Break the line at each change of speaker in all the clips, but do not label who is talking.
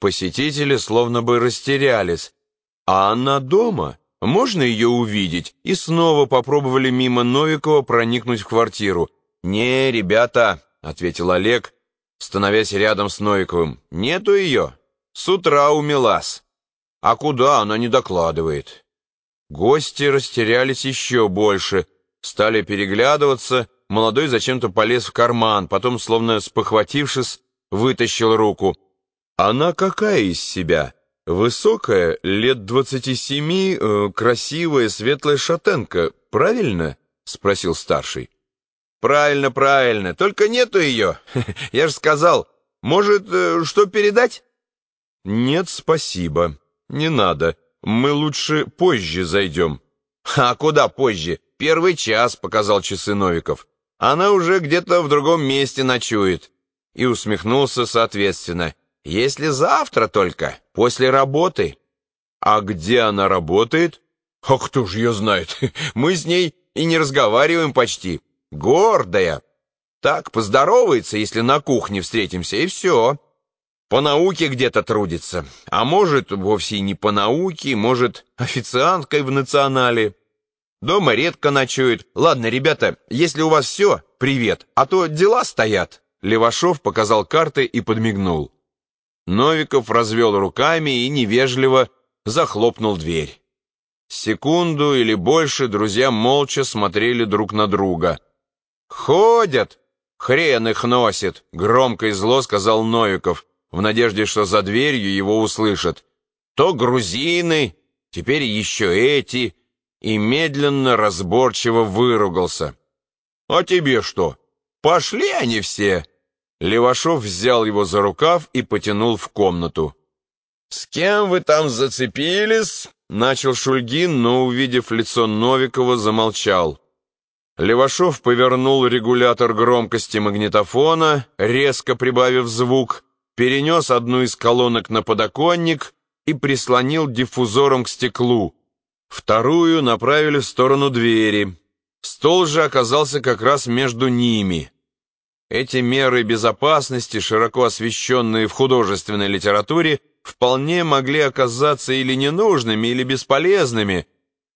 Посетители словно бы растерялись. А она дома? Можно ее увидеть? И снова попробовали мимо Новикова проникнуть в квартиру. «Не, ребята», — ответил Олег, становясь рядом с Новиковым. «Нету ее. С утра умелась. А куда, она не докладывает». Гости растерялись еще больше, стали переглядываться, молодой зачем-то полез в карман, потом, словно спохватившись, вытащил руку. «Она какая из себя?» Высокая, лет двадцати семи, э, красивая, светлая шатенка, правильно? Спросил старший. Правильно, правильно, только нету ее. Я же сказал, может, э, что передать? Нет, спасибо, не надо. Мы лучше позже зайдем. А куда позже? Первый час, показал часы Новиков. Она уже где-то в другом месте ночует. И усмехнулся соответственно. Если завтра только, после работы. А где она работает? А кто ж ее знает? Мы с ней и не разговариваем почти. Гордая. Так, поздоровается, если на кухне встретимся, и все. По науке где-то трудится. А может, вовсе не по науке, может, официанткой в национале. Дома редко ночует. Ладно, ребята, если у вас все, привет, а то дела стоят. Левашов показал карты и подмигнул. Новиков развел руками и невежливо захлопнул дверь. Секунду или больше друзья молча смотрели друг на друга. «Ходят! Хрен их носит!» — громко и зло сказал Новиков, в надежде, что за дверью его услышат. «То грузины, теперь еще эти!» И медленно, разборчиво выругался. «А тебе что? Пошли они все!» Левашов взял его за рукав и потянул в комнату. «С кем вы там зацепились?» — начал Шульгин, но, увидев лицо Новикова, замолчал. Левашов повернул регулятор громкости магнитофона, резко прибавив звук, перенес одну из колонок на подоконник и прислонил диффузором к стеклу. Вторую направили в сторону двери. Стол же оказался как раз между ними. Эти меры безопасности, широко освещенные в художественной литературе, вполне могли оказаться или ненужными, или бесполезными,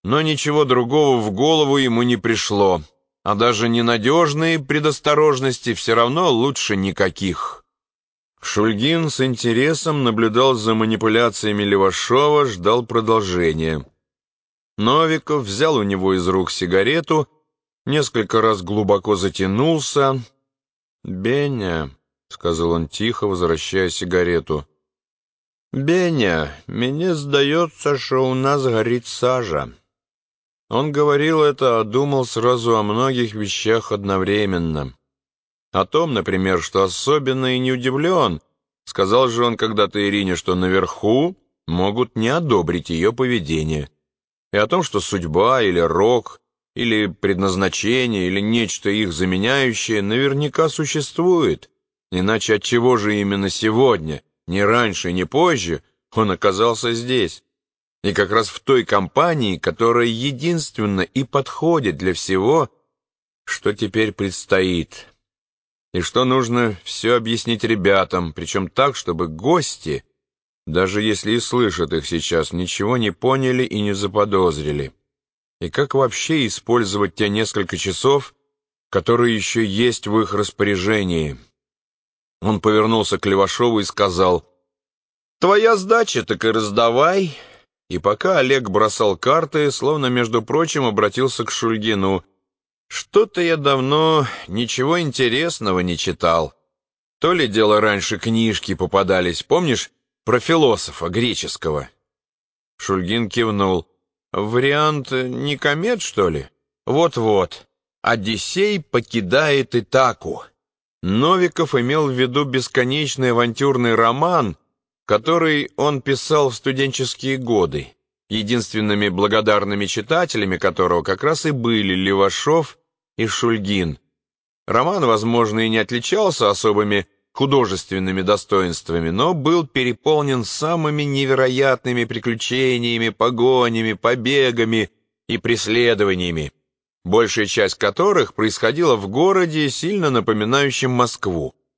но ничего другого в голову ему не пришло, а даже ненадежные предосторожности все равно лучше никаких. Шульгин с интересом наблюдал за манипуляциями Левашова, ждал продолжения. Новиков взял у него из рук сигарету, несколько раз глубоко затянулся, «Беня», — сказал он тихо, возвращая сигарету. «Беня, мне сдается, что у нас горит сажа». Он говорил это, а думал сразу о многих вещах одновременно. О том, например, что особенно и не удивлен. Сказал же он когда-то Ирине, что наверху могут не одобрить ее поведение. И о том, что судьба или рок или предназначение, или нечто их заменяющее наверняка существует. Иначе от чего же именно сегодня, ни раньше, ни позже, он оказался здесь? И как раз в той компании, которая единственно и подходит для всего, что теперь предстоит. И что нужно все объяснить ребятам, причем так, чтобы гости, даже если и слышат их сейчас, ничего не поняли и не заподозрили и как вообще использовать те несколько часов, которые еще есть в их распоряжении. Он повернулся к Левашову и сказал, «Твоя сдача, так и раздавай». И пока Олег бросал карты, словно, между прочим, обратился к Шульгину, «Что-то я давно ничего интересного не читал. То ли дело раньше книжки попадались, помнишь, про философа греческого?» Шульгин кивнул. Вариант не комет, что ли? Вот-вот. Одиссей покидает Итаку. Новиков имел в виду бесконечный авантюрный роман, который он писал в студенческие годы, единственными благодарными читателями которого как раз и были Левашов и Шульгин. Роман, возможно, и не отличался особыми художественными достоинствами, но был переполнен самыми невероятными приключениями, погонями, побегами и преследованиями, большая часть которых происходила в городе, сильно напоминающем Москву.